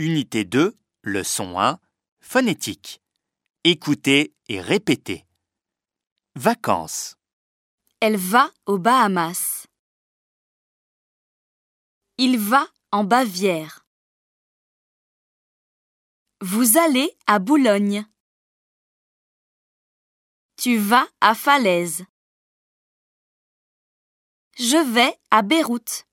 Unité 2, leçon 1, phonétique. Écoutez et répétez. Vacances. Elle va aux Bahamas. Il va en Bavière. Vous allez à Boulogne. Tu vas à Falaise. Je vais à Beyrouth.